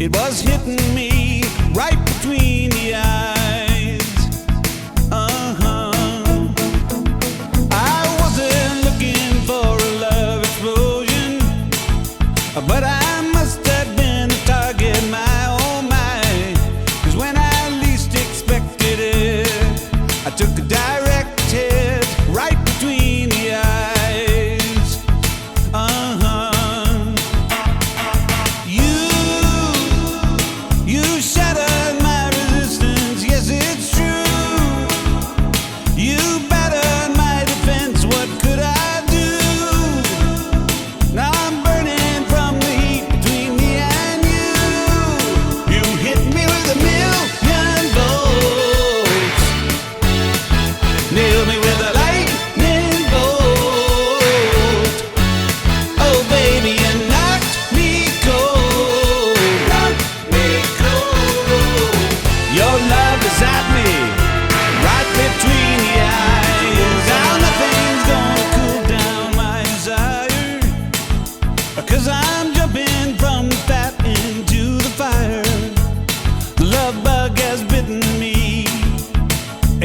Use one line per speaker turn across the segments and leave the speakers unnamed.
It was hitting me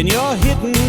and you're hitting